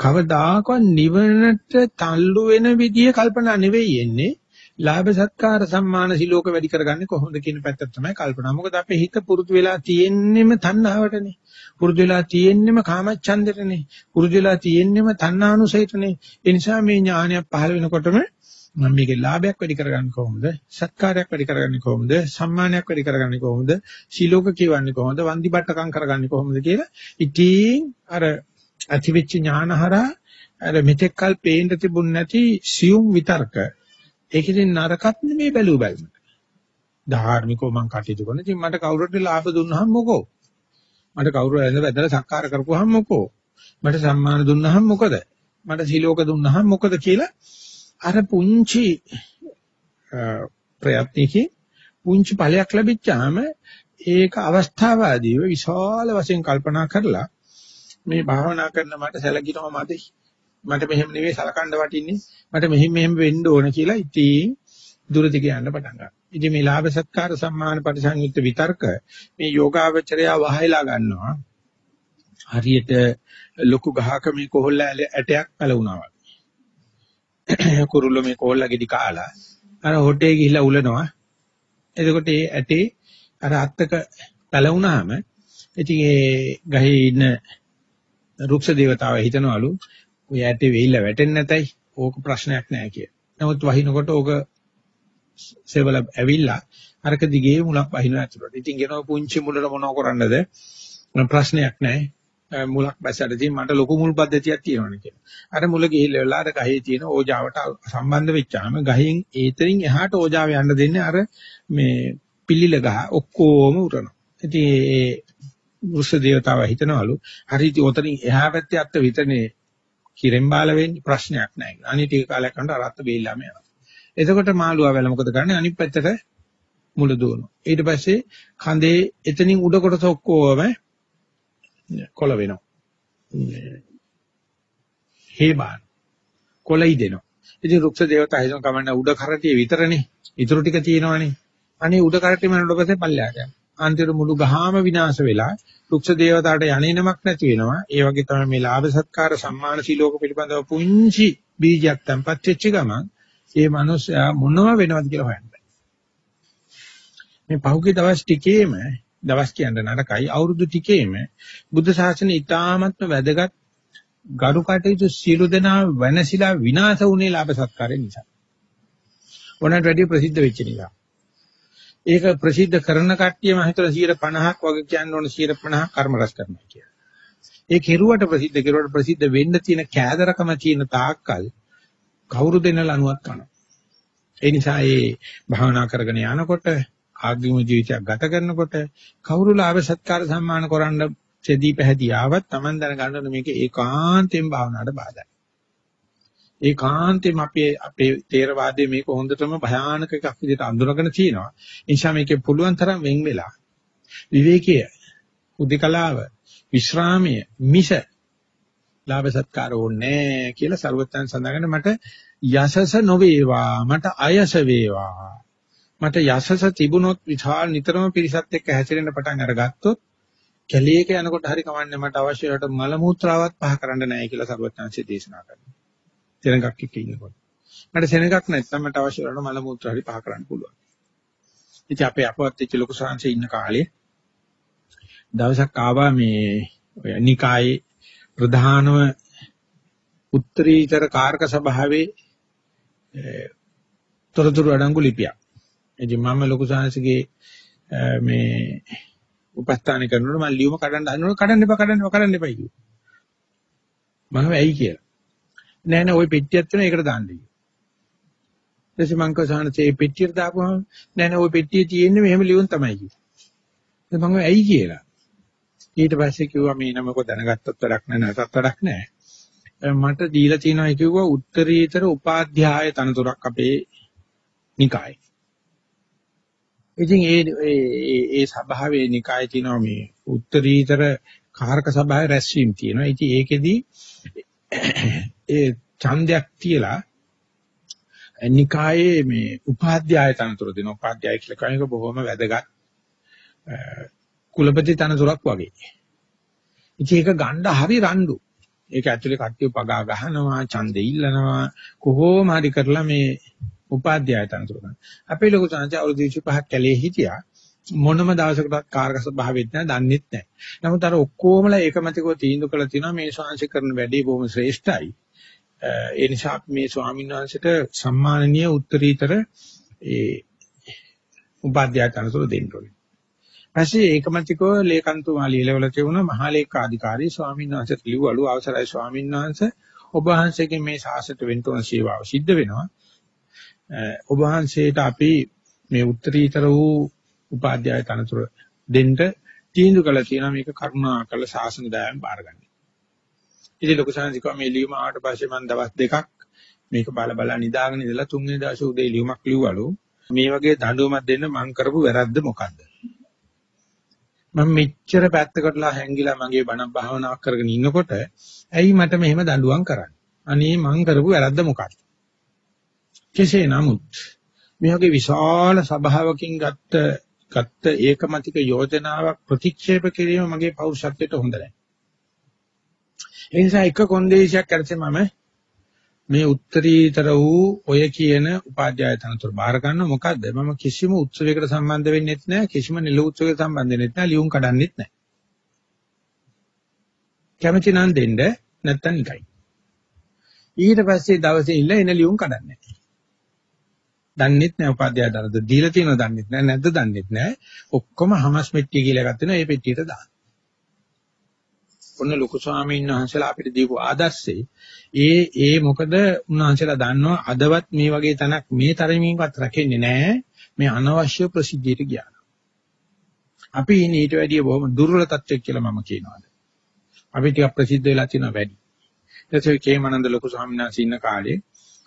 කවදාකවත් නිවනට තල්ලු වෙන විදිය කල්පනා නෙවෙයි එන්නේ. ලාභ සත්කාර සම්මාන සිලෝක වැඩි කරගන්නේ කොහොමද කියන පැත්ත තමයි කල්පනා. මොකද අපේ හිත පුරුදු වෙලා තියෙන්නෙම තණ්හාවටනේ. පුරුදු වෙලා තියෙන්නෙම කාමච්ඡන්දෙටනේ. පුරුදු වෙලා තියෙන්නෙම තණ්හානුසයටනේ. ඒ නිසා මේ ඥානයක් පහළ වෙනකොටම මම මේකේ ලාභයක් වැඩි කරගන්නේ කොහොමද? සත්කාරයක් වැඩි කරගන්නේ කොහොමද? සම්මානයක් වැඩි කරගන්නේ කොහොමද? ශීලෝක කියවන්නේ කොහොමද? වන්දි බට්ටකම් කරගන්නේ කොහොමද කියලා ඉතින් අර අතිවිච්ච ඥානහරා අර මෙතෙක්කල් පේන්න තිබුණ නැති සියුම් විතර්ක ඒකෙන් නරකත් නෙමෙයි බැලුව බැලම. ධාර්මිකව මං කටයුතු කරන ඉතින් මට කවුරුත් ලාභ දුන්නාම මොකෝ? මට කවුරු ඇඳ බැදලා සක්කාර කරපුවාම මොකෝ? මට සම්මාන දුන්නාම මොකද? මට සීලෝක දුන්නාම මොකද කියලා අර පුංචි ප්‍රයත්නකින් පුංචි ඵලයක් ලැබිච්චාම ඒක අවස්ථාවාදීව විශාල වශයෙන් කල්පනා කරලා මේ භාවනා කරන මට සැලකිනවා මදි මට මෙහෙම නෙවෙයි සලකන්න වටින්නේ මට මෙහෙම මෙහෙම වෙන්න ඕන කියලා ඉතින් දුරදි කියන්න පටන් ගන්නවා. ඉතින් මේ ලාභ සත්කාර සම්මාන පරිසංයුක්ත විතර්ක මේ යෝගාවචරය වහයලා ගන්නවා. හරියට ලොකු ගහක මේ කොහොල්ල ඇටයක් පැලුණා වගේ. කුරුල්ල මේ කොල්ල ගෙඩි කාලා අර හොටේ ගිහිලා උලනවා. එතකොට ඒ ඇටේ අර අත්තක පැලුණාම ඉතින් ඒ ගහේ ඉන්න රුක්ෂ දේවතාවා හිතනවලු ඔය ඇටේ වෙයිලා වැටෙන්නේ නැතයි ඕක ප්‍රශ්නයක් නෑ කිය. නමුත් වහිනකොට ඕක සෙවල ඇවිල්ලා අරක දිගේ මුලක් වහිනවා ඇතුළට. ඉතින් ගෙනව පුංචි මුලට මොනව කරන්නද? ප්‍රශ්නයක් නෑ. මුලක් බැසටදී මට ලොකු මුල් පද්ධතියක් තියෙනවනේ කියලා. අර මුල ගිහිල්ලා වෙලා අර ගහේ තියෙන ඕජාවට සම්බන්ධ වෙච්චාම ගහෙන් ඒතරින් එහාට ඕජාව යන්න දෙන්නේ අර මේ පිළිල ගහ ඔක්කොම උරනවා. ඉතින් ඒ වෘෂ දේවතාව හිතනවලු හරි ඉතින් ඔතනින් එහා පැත්තේ අත්ත විතරනේ කිරෙන් බාල වෙන්නේ ප්‍රශ්නයක් නැහැ. අනිත් ටික කාලයක් යනකොට අරත්ත බේල්ලාම යනවා. එතකොට මාළුවා වෙලා මොකද කරන්නේ අනිත් පැත්තට මුල දුවනවා. ඊට පස්සේ කඳේ එතනින් උඩ කොටස ඔක්කොම කොළ වෙනවා. හේබාන. කොළයි දෙනවා. ඉතින් රුක්ෂ දේවතා හිතන කමන්න උඩ කරටිය විතරනේ. ඊටු ටික තියෙනවනේ. අනේ උඩ කරටිය මනෝඩ පස්සේ පල්ලයට යනවා. අන්තිම මුළු ගහම විනාශ වෙලා රුක්ෂ දේවතාවට යන්නේමක් නැති වෙනවා. ඒ වගේ තමයි මේ ලාභ සත්කාර සම්මාන සීලෝක පිළිබඳව පුංචි බීජයක් තම්පත් වෙච්ච ගමන් ඒ මනුස්සයා මොනව වෙනවද කියලා හොයන්න බෑ. මේ පහුගිය දවස් ටිකේම දවස් කියන්න නරකයි අවුරුදු ටිකේම බුද්ධ ශාසනය ඉතාමත්ම වැදගත් ගරු කටයුතු සියලු දෙනා වෙනසිලා විනාශ වුණේ ලාභ සත්කාරය නිසා. ඕනට වැඩි ප්‍රසිද්ධ වෙච්ච නිසා. ඒක ප්‍රසිද්ධ කරන කට්ටිය මම හිතන 150ක් වගේ කියන්න ඕන 150ක් කර්ම රැස් කරනවා කියලා. ඒ කෙරුවට ප්‍රසිද්ධ කෙරුවට ප්‍රසිද්ධ වෙන්න තියෙන කෑදරකම තියෙන තාක්කල් කවුරු දෙන ලණුවක් කරනවා. ඒ නිසා ඒ භාවනා කරගෙන යනකොට ආගම ජීවිතයක් ගත කරනකොට කවුරු ලාභ සත්කාර සම්මාන කරන්න සෙදී පැහැදී ආවත් Taman දැනගන්න මේක ඒකාන්තයෙන් භාවනාවට බාධායි. ඒකාන්තයෙන් අපේ අපේ තේරවාදයේ මේක හොඳටම භයානක එකක් විදිහට අඳුනගෙන තියෙනවා. ඒ නිසා මේකේ පුළුවන් තරම් වෙන් වෙලා විවේකීය, උද්දකලාව, විශ්‍රාමය, මිස ලාභ සත්කාර ඕනේ කියලා සරුවත්තන් සඳහන් මට යසස නොවේවා, මට අයස වේවා. මට යසස තිබුණොත් විශාල නිතරම පිරිසත් එක්ක හැසිරෙන්න පටන් අරගත්තොත් කැලේක යනකොට හරි කමන්නේ මට අවශ්‍ය වෙලට මල මුත්‍රාවත් පහ කරන්න නැහැ කියලා සරුවත්තන්සේ දේශනා කරනවා. සෙනඟක් එක්ක ඉන්නකොට. මට සෙනඟක් නැත්නම් මට අවශ්‍ය වෙලාවට මල මුත්‍රා හරි පහ කරන්න පුළුවන්. ඉතින් අපේ අපවත් වෙච්ච ලොකු සංසය ඉන්න කාලේ දවසක් ආවා මේ ඔය නිකායේ ප්‍රධානම උත්තරීතර කාරක සභාවේ තොරතුරු අඩංගු ලිපියක්. ඉතින් මම ලොකු සංසගේ මේ උපස්ථාන කරනකොට මම ලියුම කඩන්න හදනකොට කඩන්න එපා කඩන්න එපා කඩන්න එපා කිව්වා. මම ඇයි කියලා. නෑ නෑ ওই පෙට්ටියක් තියෙන එකට දාන්න කිව්වා. ඊටසේ මං කසානසේ පෙට්ටියට දාපුවම නෑ නෑ ওই පෙට්ටිය තියෙන්නේ මෙහෙම ලියුම් තමයි කිව්වා. ඉතින් මම ඇයි කියලා. ඊට පස්සේ කිව්වා මේ නමක දැනගත්තත් වැඩක් නෑ නැතත් වැඩක් නෑ. මට දීලා තියෙනවා කිව්වා උත්තරීතර උපාධ්‍යාය තනතුරක් අපේ නිකායේ. ඉතින් ඒ ඒ ඒ සභාවේ නිකායේ තියෙනවා මේ උත්තරීතර කාරක සභාවේ රැස්වීම තියෙනවා. ඉතින් ඒකෙදි ඒ ඡන්දයක් තියලා නිකායේ මේ උපාධ්‍යාය තනතුර දෙන උපාධ්‍යාය කියලා කියන එක බොහොම වැදගත් කුලපති තනතුරක් වගේ. ඉතින් ඒක ගන්න හරි රණ්ඩු. ඒක ඇතුලේ කට්ටිය පගා ගහනවා, ඡන්දෙ ඉල්ලනවා, කොහොම හරි කරලා මේ උපාධ්‍යාය තනතුර ගන්න. අපේ ලොකු සංසය අවුරුදු 25ක් කැලේ හිටියා. මොනම දවසකටවත් කාර්ක ස්වභාවෙත් නැහැ, දන්නෙත් නැහැ. නමුත් අර ඔක්කොමලා ඒකමතිකව තීන්දුව කළා තියෙනවා මේ ශාංශ කරන වැඩේ බොහොම ශ්‍රේෂ්ඨයි. ඒ නිසා මේ ස්වාමීන් වහන්සේට සම්මානනීය උත්තරීතර ඒ උපාධ්‍යාය තනතුර දෙන්න ඕනේ. පස්සේ ඒකමතිකව ලේකන්තුමා ලියලවල තියුණ මහා ලේකාධිකාරී ස්වාමීන් වහන්සේට ලිව්වලු අවසරයි ස්වාමීන් වහන්සේ ඔබ වහන්සේගෙන් මේ සාසයට වෙන්න ඕන සේවාව සිද්ධ වෙනවා. ඔබ වහන්සේට අපි මේ උත්තරීතර වූ උපාධ්‍යාය තනතුර දෙන්න තීන්දුව කළා තියෙනවා මේක කරුණා කළ ශාසන දායම් බාරගන්න. ඉතින් ලොකු සංසිකව මේ ලියුම ආවට පස්සේ මම දවස් දෙකක් මේක බල බල නිදාගෙන ඉඳලා තුන්වෙනි දවසේ උදේ ලියුමක් ලිව්වලු. මේ වගේ දඬුවමක් දෙන්න මං කරපු වැරද්ද මොකද්ද? මම මෙච්චර පැත්තකටලා හැංගිලා මගේ බණ භාවනාවක් කරගෙන ඉන්නකොට ඇයි මට මෙහෙම දඬුවම් කරන්නේ? අනේ මං කරපු වැරද්ද මොකක්ද? කෙසේ නමුත් මේ වගේ විශාල සභාවකින් ගත්ත ගත්ත ඒකමතික යෝජනාවක් ප්‍රතික්ෂේප කිරීම මගේ පෞරුෂත්වයට හොඳ නැහැ. ඒ නිසා එක කොන්දේසියක් කරසේ මම මේ උත්තරීතර වූ ඔය කියන උපාධ්‍යාය තනතුර බාර ගන්න. මොකද්ද? මම කිසිම උත්සවයකට සම්බන්ධ වෙන්නෙත් නැහැ කිසිම නිල උත්සවයකට සම්බන්ධ වෙන්නෙත් නැහැ ලියුම් කඩන්නෙත් නැහැ කැමති නම් දෙන්න නැත්තම් නිකයි. ඊට පස්සේ දවසේ ඉල්ල එන ලියුම් කඩන්නේ. දන්නෙත් නැහැ උපාධ්‍යාය තනතුර දීලා තියෙනවද දන්නෙත් නැහැ නැද්ද දන්නෙත් නැහැ ඔක්කොම හමස් මෙට්ටිය කියලා ගත්ත වෙනවා ඒ පෙට්ටියට දාන්න ඔන්න ලොකු ස්වාමීන් වහන්සේලා අපිට දීපු ආදර්ශේ ඒ ඒ මොකද උන්වහන්සේලා දන්නවා අදවත් මේ වගේ තැනක් මේ තරමින්වත් රැකෙන්නේ නැහැ මේ අනවශ්‍ය ප්‍රසිද්ධියට ගියා. අපි ඉන්නේ ඊට වැඩිය බොහොම දුර්වල තත්ත්වයක් කියලා මම කියනවා. අපි ටිකක් ප්‍රසිද්ධ වෙලා තියෙනවා වැඩි. ඊටසේ කේමනන්ද ලොකු ස්වාමීන් වහන්සේ ඉන්න කාලේ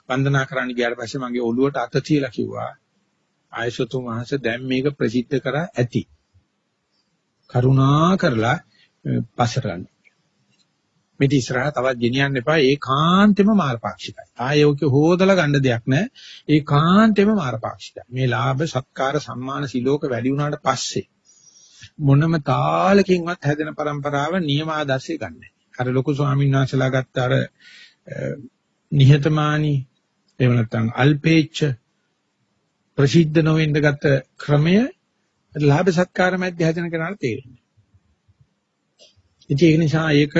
වන්දනා කරන්න ගියාට පස්සේ මගේ ඔළුවට අත තියලා කිව්වා ආයසතුන් වහන්සේ දැන් මේක ප්‍රසිද්ධ කරා ඇති. කරුණා කරලා පස්සට ගන්න. මේක ඉස්සරහට තවත් ගෙනියන්න එපා ඒකාන්තෙම මාර්ගපාක්ෂිකයි. ආයෝක හොදලා ගන්න දෙයක් නැහැ. ඒකාන්තෙම මාර්ගපාක්ෂිකයි. මේ ලාභ සත්කාර සම්මාන සිලෝක වැඩි වුණාට පස්සේ මොනම තාලකින්වත් හැදෙන પરම්පරාව නියම ආදර්ශය ගන්න. අර ලොකු ස්වාමීන් වහන්සේලා ගත්ත අර නිහතමානී එහෙම නැත්නම් අල්පේච්ඡ ප්‍රසිද්ධ නොවෙන්න ගත්ත ක්‍රමය ලාභ සත්කාර මැද හැදෙන කෙනාට තේරෙන්නේ. ඉතින් ඒක නිසා ඒක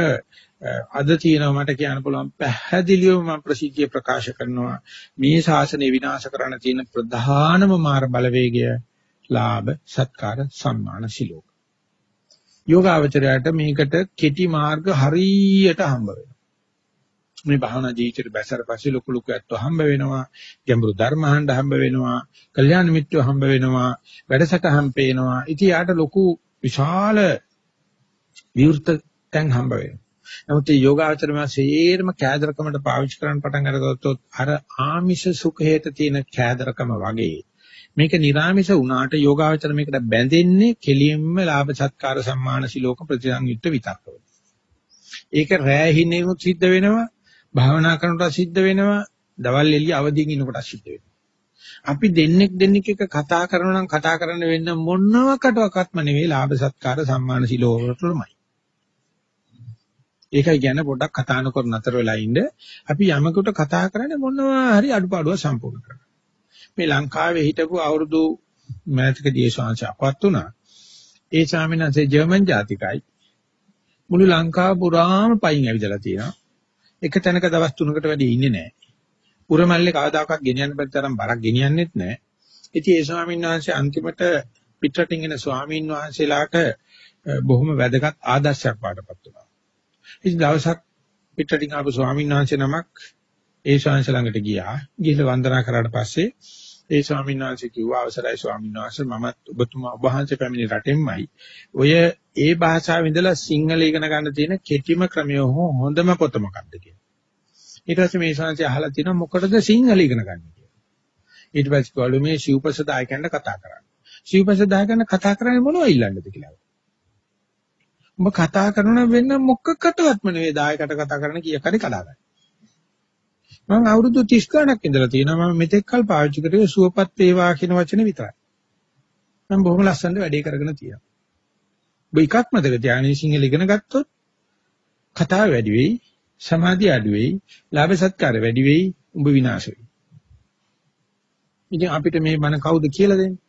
අද තියෙනවා මට කියන්න පුළුවන් පැහැදිලිවම මම ප්‍රසිද්ධිය ප්‍රකාශ කරනවා. මේ ශාසනය විනාශ කරන්න තියෙන ප්‍රධානම මාර බලවේගය ලාභ සත්කාර සම්මාන සිලෝක. යෝගාවචරයට මේකට කෙටි මාර්ග හරියට හම්බ වෙනවා. මේ භාවනා ජීවිතේ බැසර පස්සේ ලොකු ලොකු ඇත්තෝ හම්බ වෙනවා. ගැඹුරු ධර්ම අහන්න හම්බ වෙනවා. කල්යාණ මිත්‍රයෝ හම්බ වෙනවා. වැඩසටහන් පේනවා. ඉතින් යාට ලොකු විශාල විවෘත තැන් හම්බ වෙනවා. නමුත් මේ යෝගාචරම සේරම කෑදරකමට පාවිච්චි කරන්න පටන් අරගත්තොත් අර ආමිෂ සුඛයට තියෙන කෑදරකම වගේ මේක නිර්ආමිෂ වුණාට යෝගාචර මේකට බැඳෙන්නේ කෙලින්ම ලාභ සත්කාර සම්මාන සිලෝක ප්‍රතිසංයුක්ත විතක්කව. ඒක රෑ හින්නේමුත් සිද්ධ වෙනවා. භාවනා කරනකොට සිද්ධ වෙනවා දවල් එළිය අවදිින් ඉනකොට සිද්ධ වෙනවා. අපි දෙන්නෙක් දෙන්නෙක් එක කතා කරනවා නම් කතා කරන්න වෙන්න මොනවාකටවත්ම නෙවෙයි ලාභ සත්කාර සම්මාන සිලෝකවලමයි. ඒකයි ගැන පොඩ්ඩක් කතා නොකර නතර වෙලා ඉන්න. අපි යමකට කතා කරන්නේ මොනවා හරි අඩුපාඩුව සම්පූර්ණ කරන්න. මේ ලංකාවේ හිටපු අවුරුදු මෑතකදී ශාංශයක්වත් උනා. ඒ ස්වාමීන් වහන්සේ ජර්මන් ජාතිකයි. මුළු ලංකාව පුරාම පයින් ඇවිදලා තියෙනවා. එක තැනක දවස් 3කට වැඩි ඉන්නේ නැහැ. උරමල්ලේ කවදාකවත් ගෙනියන්න බැරි තරම් බරක් ගෙනියන්නෙත් නැහැ. ඉතින් ඒ ස්වාමීන් වහන්සේ අන්තිමට පිටරටින් එන ස්වාමීන් වහන්සේලාට බොහොම වැදගත් ආදර්ශයක් වඩපත් වුණා. ඉතින් දවසක් පිටරටින් ආපු ස්වාමීන් වහන්සේ නමක් ඒ ශාංශ ළඟට ගියා. ගිහලා වන්දනා කරාට පස්සේ ඒ ස්වාමීන් වහන්සේ කිව්වා අවසරයි ස්වාමීන් වහන්සේ මමත් ඔබතුමා ඔබ වහන්සේ පැමිණි රටෙන්මයි. ඔය ඒ භාෂාවෙන් ඉඳලා සිංහල ඉගෙන ගන්න තියෙන කෙටිම ක්‍රමය හෝ හොඳම පොත මොකක්ද කියලා. ඊට පස්සේ මේ ශාංශය අහලා තිනවා මොකටද සිංහල ඉගෙන ගන්න කියලා. ඊට පස්සේ කවලු මේ ශිවපසදායකයන්ට කතා කරන්නේ. ශිවපසදායකයන් කතා කරන්නේ මොනවද ඊළඟට කියලා. ඔබ කතා කරන වෙන මොකකටවත්ම නෙවෙයි දායකට කතා කරන කීයක් හරි කඩා ගන්න. මම අවුරුදු 30 ගණක් ඉඳලා තියෙනවා මම මෙතෙක් කල් පාවිච්චි කරේ සුවපත් වේවා කියන වචනේ විතරයි. මම බොහොම ලස්සනට වැඩේ කරගෙන තියෙනවා. ඔබ එකක් මතක තියාගන්න සිංහල ඉගෙන ගත්තොත් කතාව වැඩි වෙයි, සමාධිය අඩු වෙයි, ලාභ සත්කාර වැඩි වෙයි, උඹ විනාශ වෙයි. ඉතින් අපිට මේ බණ කවුද කියලා දෙන්නේ?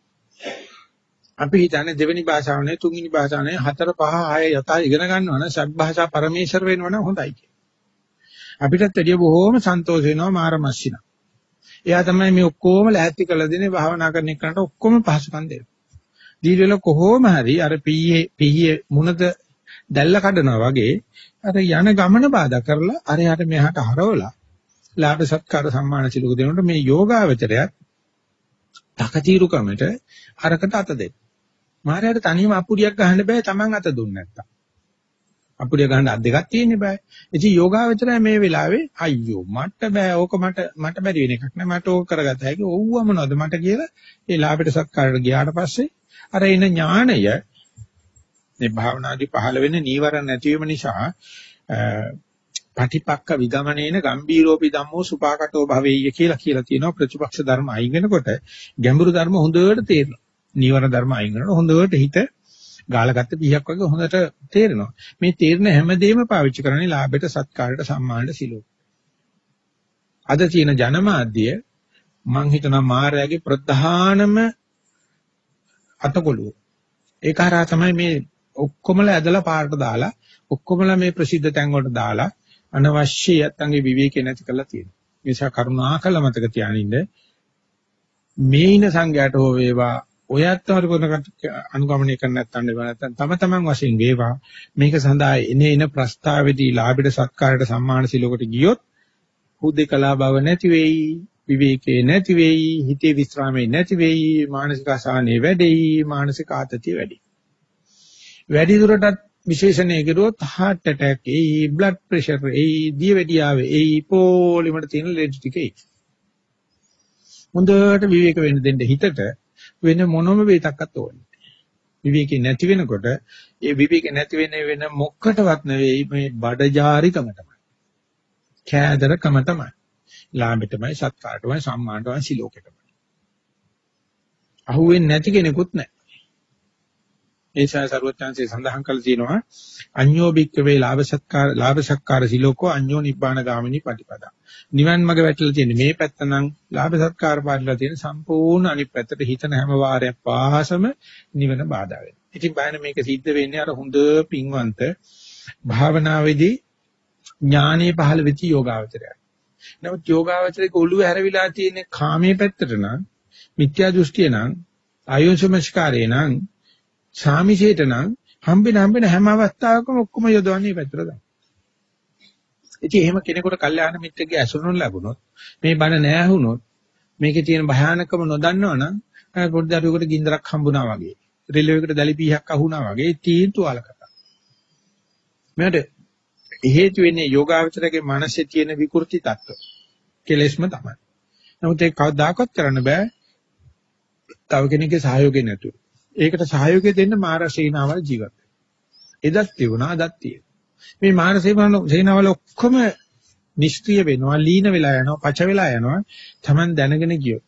අපි හිතන්නේ දෙවෙනි භාෂාවනේ තුන්වෙනි භාෂාවනේ හතර පහ ආය යථා ඉගෙන ගන්නවා නම් සබ් භාෂා පරමේශ්වර වෙනවා නම් හොඳයි කියලා. අපිටත් වැඩිය බොහෝම සන්තෝෂ වෙනවා මාරමස්සිනා. එයා තමයි මේ ඔක්කොම ලෑස්ති කරලා දෙන්නේ භාවනා කරන එකට ඔක්කොම පහසුකම් දෙනවා. දීවිල කොහොම හරි අර පීයේ පීයේ මුණද දැල්ල කඩනවා වගේ අර යන ගමන බාධා කරලා අර යට මෙහාට හරවලා ලාභ සත්කාර සම්මාන සිලුක දෙනකොට මේ යෝගාවචරයත් තකතිරුකමට අරකට අත දෙන්න. මාරයට තනියම අපුඩියක් ගහන්න බෑ Taman අත දුන්නේ නැත්තම්. අපුඩිය ගහන්න අත් දෙකක් තියෙන්න බෑ. ඉතින් යෝගාවචරය මේ වෙලාවේ අයියෝ මට බෑ ඕක මට මට බැරි වෙන එකක් නෑ මට ඕක කරගත හැකි. ඔව්ව මොනවද මට කියලා ඒ ලාභයට සත්කාරයට ගියාට පස්සේ අර එන ඥාණය මේ භාවනාදී පහළ වෙන නීවරණ නැතිවීම නිසා පටිපක්ක විගමනේන ගම්බීරෝපි ධම්මෝ සුපාකටෝ භවෙය්‍ය කියලා කියලා තියෙනවා ප්‍රතිපක්ෂ ධර්ම අයින් වෙනකොට ගැඹුරු ධර්ම හොඳට තේරෙනවා. නීවරණ ධර්ම අයින් කරනකොට හොඳට හිත ගාලගත්ත පිහක් වගේ හොඳට තේරෙනවා. මේ තේරෙන හැමදේම පාවිච්චි කරන්නේ ලාභයට සත්කාරයට සම්මානට සිලෝ. අද තියෙන ජනමාධ්‍ය මං හිතනවා මායාවේ ප්‍රධානම අතකොළුව. ඒක හරහා තමයි මේ ඔක්කොමලා ඇදලා පාරට දාලා ඔක්කොමලා මේ ප්‍රසිද්ධ තැන් වලට දාලා අනවශ්‍ය යත්තන්ගේ විවේකේ නැති කරලා තියෙනවා. ඒ නිසා කරුණාකර මතක තියානින්න මේ ඉන සංඝයාට හෝ වේවා ඔයත් වරුකනකට අනුගමනය කරන්න නැත්නම් නැත්නම් තම තමන් වශයෙන් වේවා. මේක සඳහා එන එන ප්‍රස්තාවේදී ලාභයට සත්කාරයට සම්මාන සිලෝකට ගියොත් හුදේකලා බව නැති වෙයි විවේකේ නැති වෙයි හිතේ විස්රාමේ නැති වෙයි මානසික අසහනේ වැඩෙයි මානසික ආතතිය වැඩි. වැඩි දුරටත් විශේෂණය කරුවොත් heart attack එයි blood pressure එයි දියවැඩියාව එයි පොලිමට තියෙන ලෙඩ ටික එයි. හොඳට විවේක වෙන්න දෙන්න හිතට වෙන මොනම වේතක්වත් ඕනේ විවේකේ නැති වෙනකොට ඒ විවේකේ නැති වෙන වෙන මොකටවත් නෙවෙයි මේ බඩජාරිකම තමයි කෑදරකම තමයි ලාභෙටමයි සත්කාරටමයි සම්මානටමයි සිලෝකෙටමයි. අහුවෙන්නේ නැති කෙනෙකුත් නැහැ. ඒ නිසා සරුවත්‍යංශේ සඳහන් කරලා තියෙනවා අඤ්ඤෝ බික්කවේ ලාභ සත්කාර ලාභ සත්කාර සිලෝකෝ අඤ්ඤෝ නිබ්බාන ගාමිනී පටිපදා. නිවන් මඟ වැටලා තියෙන මේ පැත්ත නම් ලාභ සත්කාර පාඩලා තියෙන සම්පූර්ණ අනිත් පැත්තට හිතන හැම වාරයක් පාසම නිවන බාධා වෙනවා. ඉතින් බයන මේක සිද්ධ වෙන්නේ අර හොඳ පින්වන්ත භාවනාවේදී ඥානීය පහළ වෙච්ච යෝගාවචරයක්. නමුත් යෝගාවචරයේ ඔළුව හැරවිලා තියෙන කාමයේ පැත්තට නම් මිත්‍යා දෘෂ්ටිය නම් ආයෝසමස්කාරේ නම් සාමිෂේට නම් හම්බෙන හම්බෙන හැම අවස්ථාවකම ඔක්කොම යොදවන්නේ පැත්තට තමයි. ඉතින් එහෙම කෙනෙකුට කල්යාණ මිත්‍රගේ ඇසුරන ලැබුණොත් මේ බණ නෑ වුණොත් මේකේ තියෙන භයානකම නොදන්නවනම් පොඩි දරුවෙකුට ගින්දරක් හම්බුනා වගේ රිලෙවයකට දැලි පීහක් අහුණා වගේ තීන්තුවල කතා. මෙයාට හේතු වෙන්නේ යෝගාවචරයේ මනසේ තියෙන විකෘති තත්ත්ව. කෙලෙස්ම තමයි. නමුත් ඒක කවදාකවත් කරන්න බෑ. තව කෙනෙක්ගේ සහයෝගය නැතුව. ඒකට සහයෝගය දෙන්න මාර සේනාවල් ජීවත් එදත් තිබුණා අදත් තියෙනවා. මේ මාර සේනාවල් ඔක්කොම නිෂ්ක්‍රිය වෙනවා, ලීන වෙලා යනවා, පච වෙලා යනවා. Taman දැනගෙන ගියොත්.